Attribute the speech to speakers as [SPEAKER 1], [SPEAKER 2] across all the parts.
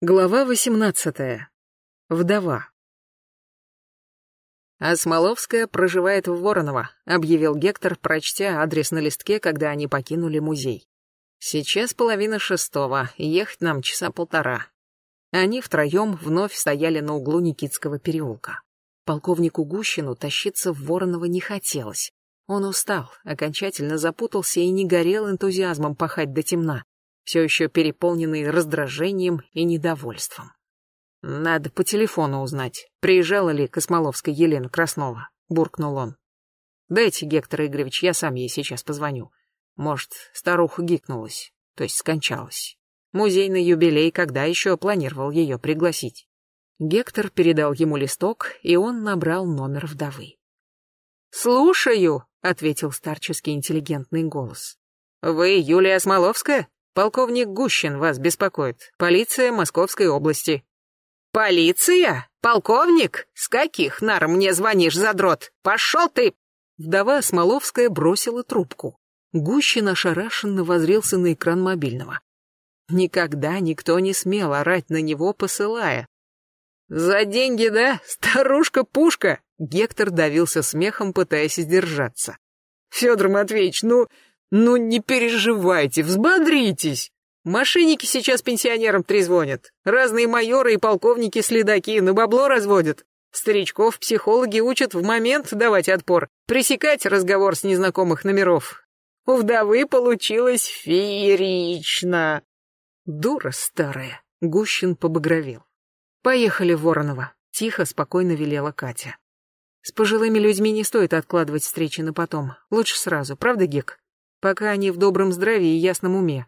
[SPEAKER 1] Глава восемнадцатая. Вдова. «А Смоловская проживает в Вороново», — объявил Гектор, прочтя адрес на листке, когда они покинули музей. «Сейчас половина шестого, ехать нам часа полтора». Они втроем вновь стояли на углу Никитского переулка. Полковнику Гущину тащиться в Вороново не хотелось. Он устал, окончательно запутался и не горел энтузиазмом пахать до темна все еще переполненный раздражением и недовольством. «Надо по телефону узнать, приезжала ли Космоловская Елена Краснова», — буркнул он. «Дайте, Гектор Игоревич, я сам ей сейчас позвоню. Может, старуха гикнулась, то есть скончалась. Музейный юбилей когда еще планировал ее пригласить?» Гектор передал ему листок, и он набрал номер вдовы. «Слушаю», — ответил старческий интеллигентный голос. «Вы Юлия Смоловская?» Полковник Гущин вас беспокоит. Полиция Московской области. Полиция? Полковник? С каких нар мне звонишь, задрот? Пошел ты! Вдова Смоловская бросила трубку. Гущин ошарашенно возрился на экран мобильного. Никогда никто не смел орать на него, посылая. «За деньги, да? Старушка-пушка!» Гектор давился смехом, пытаясь сдержаться. «Федор Матвеевич, ну, ну не переживайте, взбодритесь. Мошенники сейчас пенсионерам трезвонят. Разные майоры и полковники следаки на бабло разводят. Старичков психологи учат в момент давать отпор, пресекать разговор с незнакомых номеров. У вдовы получилось феерично. Дура старая. Гущин побагровел. Поехали Воронова. Тихо, спокойно велела Катя. С пожилыми людьми не стоит откладывать встречи на потом. Лучше сразу, правда, Гек? Пока они в добром здравии и ясном уме.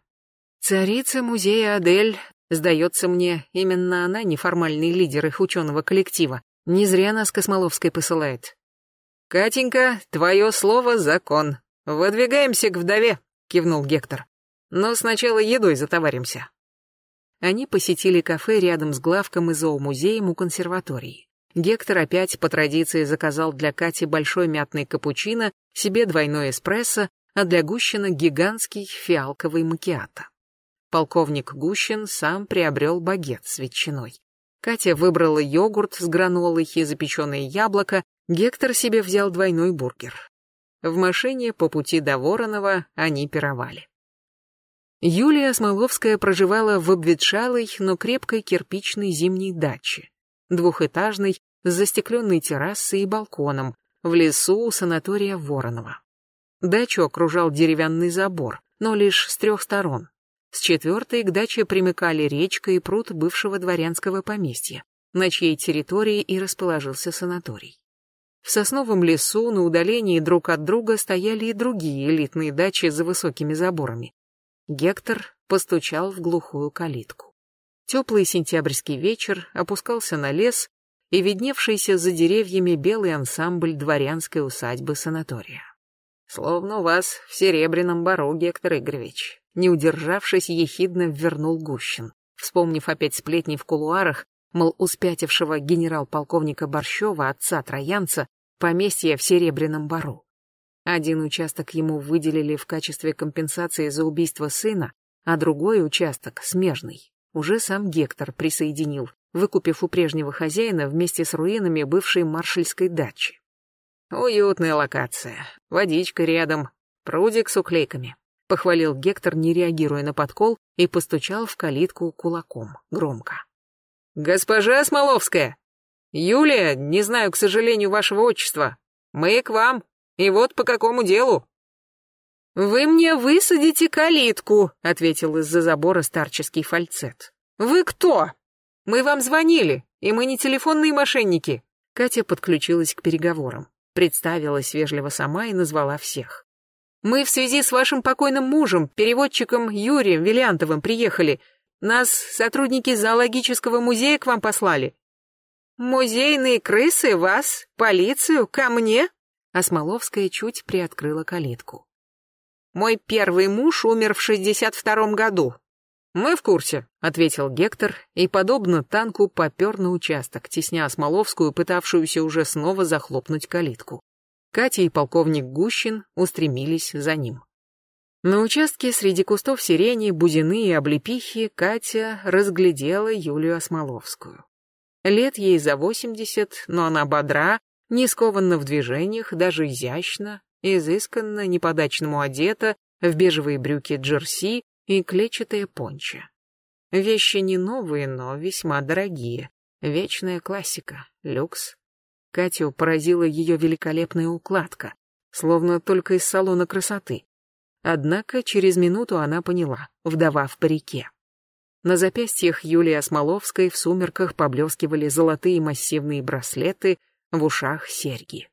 [SPEAKER 1] Царица музея Адель, сдается мне, именно она неформальный лидер их ученого коллектива. Не зря нас Космоловской посылает. «Катенька, твое слово — закон. Выдвигаемся к вдове», — кивнул Гектор. «Но сначала едой затоваримся». Они посетили кафе рядом с главком и зоомузеем у консерватории. Гектор опять по традиции заказал для Кати большой мятный капучино, себе двойной эспрессо, а для Гущина гигантский фиалковый макиато. Полковник Гущин сам приобрел багет с ветчиной. Катя выбрала йогурт с гранолой и запеченное яблоко, Гектор себе взял двойной бургер. В машине по пути до Воронова они пировали. Юлия Смоловская проживала в обветшалой, но крепкой кирпичной зимней даче, двухэтажной, с застекленной террасой и балконом, в лесу у санатория Воронова. Дачу окружал деревянный забор, но лишь с трех сторон. С четвертой к даче примыкали речка и пруд бывшего дворянского поместья, на чьей территории и расположился санаторий. В сосновом лесу на удалении друг от друга стояли и другие элитные дачи за высокими заборами. Гектор постучал в глухую калитку. Теплый сентябрьский вечер опускался на лес и видневшийся за деревьями белый ансамбль дворянской усадьбы санатория. Словно у вас в Серебряном Бару, Гектор Игоревич. Не удержавшись, ехидно вернул Гущин. Вспомнив опять сплетни в кулуарах, мол, успятившего генерал-полковника Борщева, отца троянца, поместье в Серебряном Бару. Один участок ему выделили в качестве компенсации за убийство сына, а другой участок, смежный, уже сам Гектор присоединил, выкупив у прежнего хозяина вместе с руинами бывшей маршальской дачи. Уютная локация. Водичка рядом. Прудик с уклейками. Похвалил Гектор, не реагируя на подкол, и постучал в калитку кулаком, громко. «Госпожа Смоловская! Юлия, не знаю, к сожалению, вашего отчества. Мы к вам. И вот по какому делу?» «Вы мне высадите калитку», — ответил из-за забора старческий фальцет. «Вы кто?» «Мы вам звонили, и мы не телефонные мошенники». Катя подключилась к переговорам представилась вежливо сама и назвала всех. «Мы в связи с вашим покойным мужем, переводчиком Юрием Виллиантовым, приехали. Нас сотрудники зоологического музея к вам послали». «Музейные крысы? Вас? Полицию? Ко мне?» А Смоловская чуть приоткрыла калитку. «Мой первый муж умер в шестьдесят втором году. «Мы в курсе», — ответил Гектор и, подобно танку, попер на участок, тесня Смоловскую, пытавшуюся уже снова захлопнуть калитку. Катя и полковник Гущин устремились за ним. На участке среди кустов сирени, бузины и облепихи Катя разглядела Юлию Осмоловскую. Лет ей за восемьдесят, но она бодра, не скованна в движениях, даже изящно, изысканно, неподачному одета, в бежевые брюки джерси и клетчатые пончо. Вещи не новые, но весьма дорогие. Вечная классика, люкс. Катю поразила ее великолепная укладка, словно только из салона красоты. Однако через минуту она поняла, вдова в парике. На запястьях Юлии Осмоловской в сумерках поблескивали золотые массивные браслеты, в ушах серьги.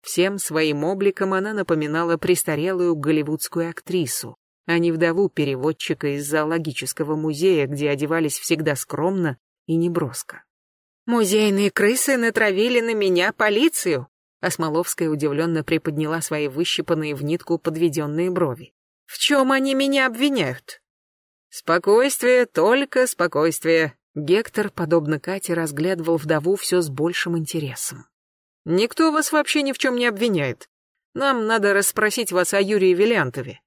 [SPEAKER 1] Всем своим обликом она напоминала престарелую голливудскую актрису, а не вдову переводчика из зоологического музея, где одевались всегда скромно и неброско. «Музейные крысы натравили на меня полицию!» Осмоловская удивленно приподняла свои выщипанные в нитку подведенные брови. «В чем они меня обвиняют?» «Спокойствие, только спокойствие!» Гектор, подобно Кате, разглядывал вдову все с большим интересом. «Никто вас вообще ни в чем не обвиняет. Нам надо расспросить вас о Юрии Виллиантове.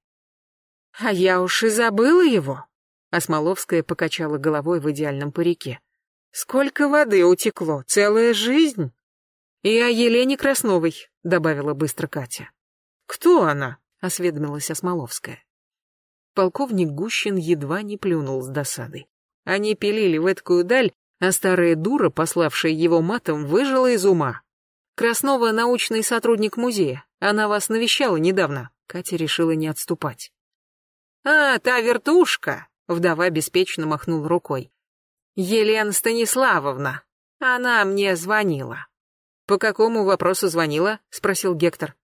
[SPEAKER 1] А я уж и забыла его. Осмоловская покачала головой в идеальном парике. Сколько воды утекло, целая жизнь. И о Елене Красновой, добавила быстро Катя. Кто она? осведомилась Осмоловская. Полковник Гущин едва не плюнул с досады. Они пилили в эткую даль, а старая дура, пославшая его матом, выжила из ума. Краснова — научный сотрудник музея. Она вас навещала недавно. Катя решила не отступать. «А, та вертушка!» — вдова беспечно махнул рукой. «Елена Станиславовна. Она мне звонила». «По какому вопросу звонила?» — спросил Гектор.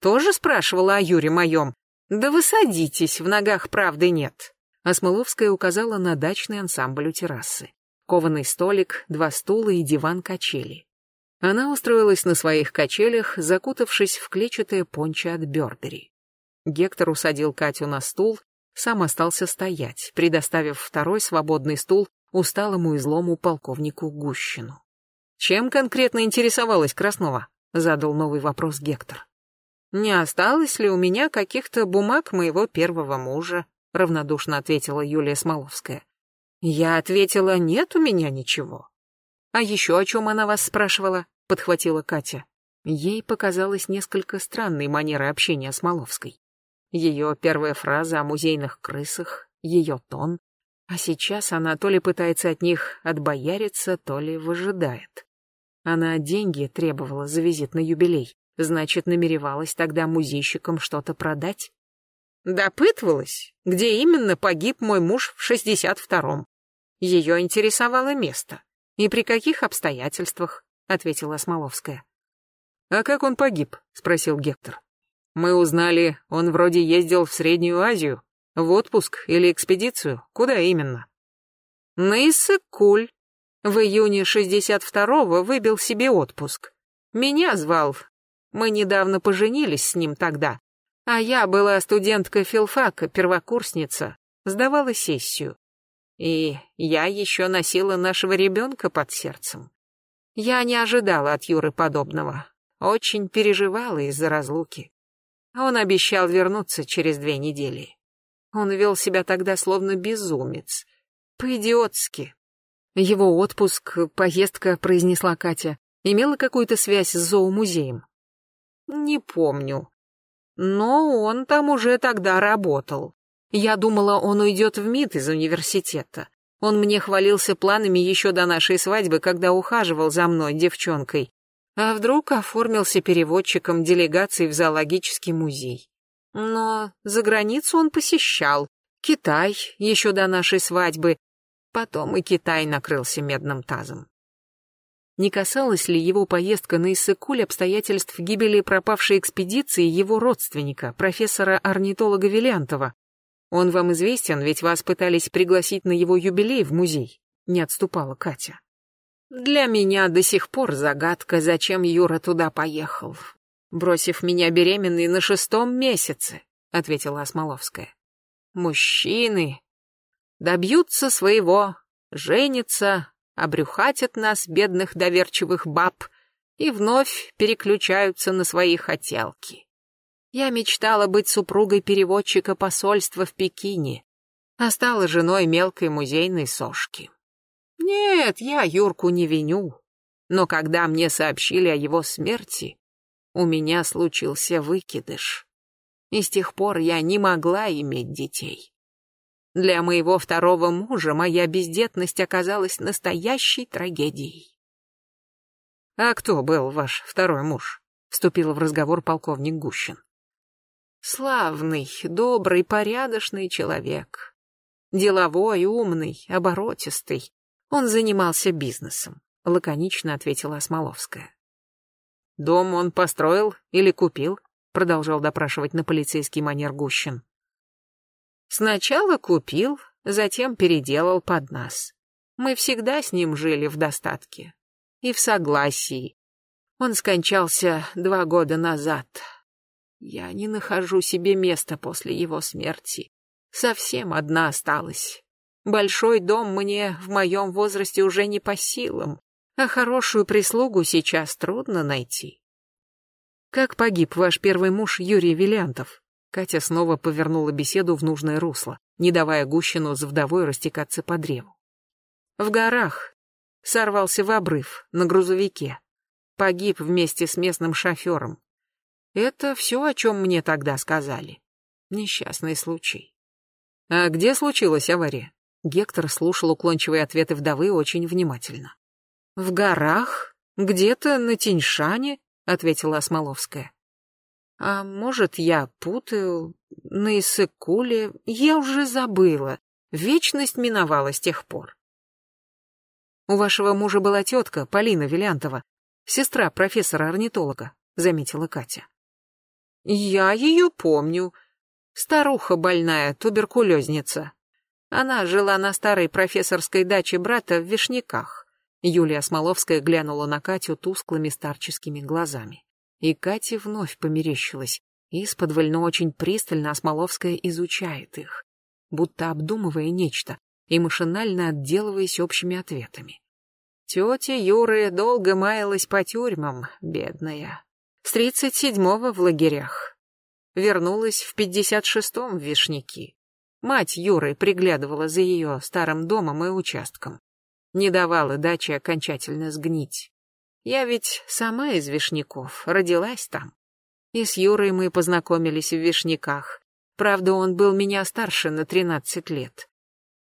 [SPEAKER 1] «Тоже спрашивала о Юре моем? Да вы садитесь, в ногах правды нет». Осмоловская указала на дачный ансамбль у террасы. Кованый столик, два стула и диван-качели. Она устроилась на своих качелях, закутавшись в клетчатое пончо от Бёрбери. Гектор усадил Катю на стул, сам остался стоять, предоставив второй свободный стул усталому и злому полковнику Гущину. «Чем конкретно интересовалась Краснова?» — задал новый вопрос Гектор. «Не осталось ли у меня каких-то бумаг моего первого мужа?» — равнодушно ответила Юлия Смоловская. «Я ответила, нет у меня ничего». «А еще о чем она вас спрашивала?» — подхватила Катя. Ей показалось несколько странной манерой общения Смоловской. Ее первая фраза о музейных крысах, ее тон. А сейчас она то ли пытается от них отбояриться, то ли выжидает. Она деньги требовала за визит на юбилей. Значит, намеревалась тогда музейщикам что-то продать? Допытывалась, где именно погиб мой муж в шестьдесят втором. Ее интересовало место. И при каких обстоятельствах, ответила Смоловская. А как он погиб? спросил Гектор. Мы узнали, он вроде ездил в Среднюю Азию, в отпуск или экспедицию. Куда именно? На Иссык-Куль. В июне 62-го выбил себе отпуск. Меня звал. Мы недавно поженились с ним тогда. А я была студентка филфака, первокурсница. Сдавала сессию. И я еще носила нашего ребенка под сердцем. Я не ожидала от Юры подобного. Очень переживала из-за разлуки. Он обещал вернуться через две недели. Он вел себя тогда словно безумец. По-идиотски. Его отпуск, поездка, произнесла Катя, имела какую-то связь с зоомузеем. Не помню. Но он там уже тогда работал. Я думала, он уйдет в МИД из университета. Он мне хвалился планами еще до нашей свадьбы, когда ухаживал за мной, девчонкой а вдруг оформился переводчиком делегации в зоологический музей. Но за границу он посещал. Китай, еще до нашей свадьбы. Потом и Китай накрылся медным тазом. Не касалась ли его поездка на Иссыкуль обстоятельств гибели пропавшей экспедиции его родственника, профессора-орнитолога Виллиантова? Он вам известен, ведь вас пытались пригласить на его юбилей в музей, не отступала Катя. Для меня до сих пор загадка, зачем Юра туда поехал, бросив меня беременной на шестом месяце, ответила Осмоловская. Мужчины добьются своего, женятся, обрюхатят нас, бедных доверчивых баб, и вновь переключаются на свои хотелки. Я мечтала быть супругой переводчика посольства в Пекине, а стала женой мелкой музейной сошки. Нет, я Юрку не виню, но когда мне сообщили о его смерти, у меня случился выкидыш. И с тех пор я не могла иметь детей. Для моего второго мужа моя бездетность оказалась настоящей трагедией. «А кто был ваш второй муж?» — вступил в разговор полковник Гущин. «Славный, добрый, порядочный человек. Деловой, умный, оборотистый. Он занимался бизнесом», — лаконично ответила Осмоловская. «Дом он построил или купил?» — продолжал допрашивать на полицейский манер Гущин. «Сначала купил, затем переделал под нас. Мы всегда с ним жили в достатке и в согласии. Он скончался два года назад. Я не нахожу себе места после его смерти. Совсем одна осталась. Большой дом мне в моем возрасте уже не по силам, а хорошую прислугу сейчас трудно найти. Как погиб ваш первый муж Юрий Виллиантов? Катя снова повернула беседу в нужное русло, не давая Гущину с вдовой растекаться по древу. В горах, сорвался в обрыв на грузовике. Погиб вместе с местным шофером. Это все, о чем мне тогда сказали. Несчастный случай. А где случилась авария? Гектор слушал уклончивые ответы вдовы очень внимательно. В горах, где-то на Тиньшане, ответила Осмоловская. А может, я путаю, на Иссыкуле, я уже забыла. Вечность миновала с тех пор. У вашего мужа была тетка, Полина Вилянтова, сестра профессора-орнитолога, заметила Катя. Я ее помню. Старуха больная, туберкулезница. Она жила на старой профессорской даче брата в Вишняках. Юлия Смоловская глянула на Катю тусклыми старческими глазами. И Кате вновь померещилась. Но очень пристально Осмоловская изучает их, будто обдумывая нечто, и машинально отделываясь общими ответами. Тетя Юры долго маялась по тюрьмам, бедная. С тридцать седьмого в лагерях. Вернулась в пятьдесят шестом в Вишняки. Мать Юры приглядывала за ее старым домом и участком. Не давала даче окончательно сгнить. Я ведь сама из Вишняков, родилась там. И с Юрой мы познакомились в Вишняках. Правда, он был меня старше на тринадцать лет.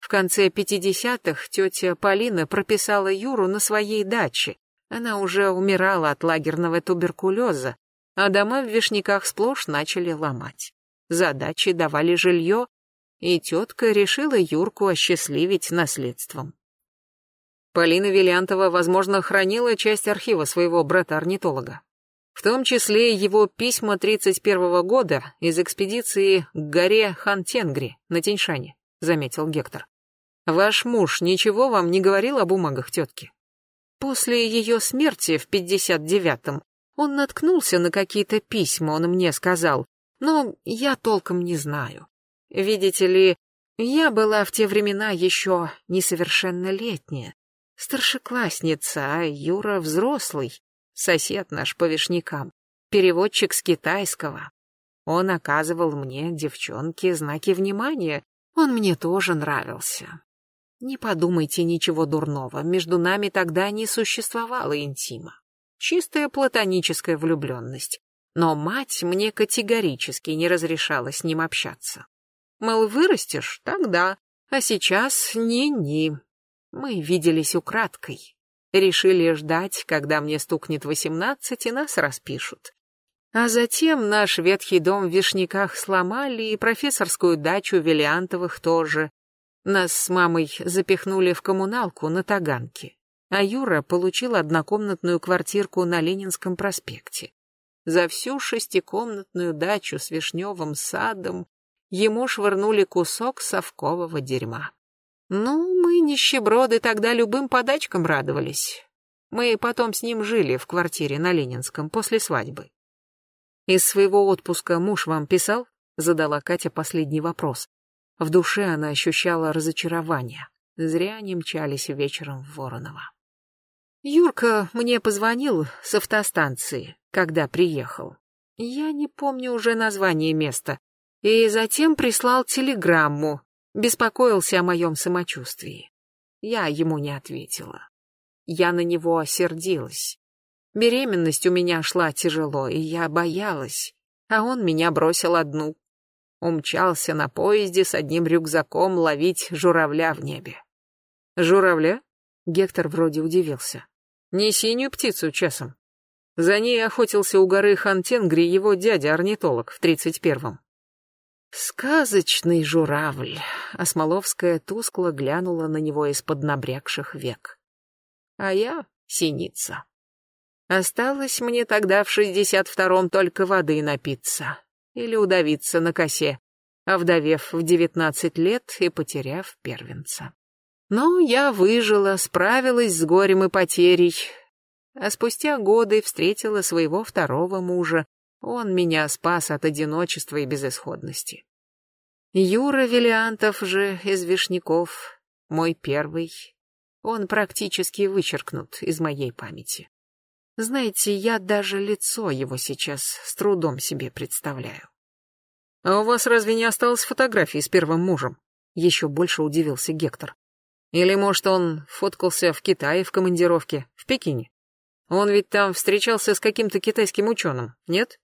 [SPEAKER 1] В конце 50-х тетя Полина прописала Юру на своей даче. Она уже умирала от лагерного туберкулеза, а дома в Вишняках сплошь начали ломать. За дачей давали жилье, и тетка решила Юрку осчастливить наследством. Полина Виллиантова, возможно, хранила часть архива своего брата-орнитолога. В том числе его письма 31 -го года из экспедиции к горе Хантенгри на Тиньшане, заметил Гектор. Ваш муж ничего вам не говорил о бумагах тетки? После ее смерти в 59-м он наткнулся на какие-то письма, он мне сказал, но я толком не знаю. Видите ли, я была в те времена еще несовершеннолетняя, старшеклассница, а Юра взрослый, сосед наш по вишнякам, переводчик с китайского. Он оказывал мне, девчонке, знаки внимания, он мне тоже нравился. Не подумайте ничего дурного, между нами тогда не существовало интима. Чистая платоническая влюбленность. Но мать мне категорически не разрешала с ним общаться. Мол, вырастешь, тогда, а сейчас ни-ни. Мы виделись украдкой. Решили ждать, когда мне стукнет восемнадцать и нас распишут. А затем наш ветхий дом в Вишняках сломали и профессорскую дачу Виллиантовых тоже. Нас с мамой запихнули в коммуналку на Таганке, а Юра получил однокомнатную квартирку на Ленинском проспекте. За всю шестикомнатную дачу с вишневым садом ему швырнули кусок совкового дерьма. Ну, мы, нищеброды, тогда любым подачкам радовались. Мы потом с ним жили в квартире на Ленинском после свадьбы. Из своего отпуска муж вам писал? Задала Катя последний вопрос. В душе она ощущала разочарование. Зря они мчались вечером в Воронова. Юрка мне позвонил с автостанции, когда приехал. Я не помню уже название места. И затем прислал телеграмму, беспокоился о моем самочувствии. Я ему не ответила. Я на него осердилась. Беременность у меня шла тяжело, и я боялась, а он меня бросил одну. Умчался на поезде с одним рюкзаком ловить журавля в небе. Журавля? Гектор вроде удивился. Не синюю птицу часом. За ней охотился у горы Хантенгри его дядя-орнитолог в тридцать первом. Сказочный журавль. Осмоловская тускло глянула на него из-под набрякших век. А я синица. Осталось мне тогда в шестьдесят втором только воды напиться или удавиться на косе, овдовев в девятнадцать лет и потеряв первенца. Но я выжила, справилась с горем и потерей, а спустя годы встретила своего второго мужа. Он меня спас от одиночества и безысходности. Юра Велиантов же из Вишняков, мой первый, он практически вычеркнут из моей памяти. Знаете, я даже лицо его сейчас с трудом себе представляю. А у вас разве не осталось фотографий с первым мужем? Еще больше удивился Гектор. Или, может, он фоткался в Китае в командировке, в Пекине? Он ведь там встречался с каким-то китайским ученым, нет?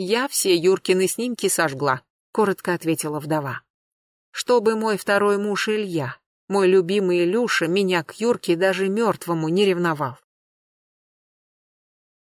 [SPEAKER 1] Я все Юркины снимки сожгла, коротко ответила вдова. Чтобы мой второй муж Илья, мой любимый Илюша, меня к Юрке даже мертвому не ревновал.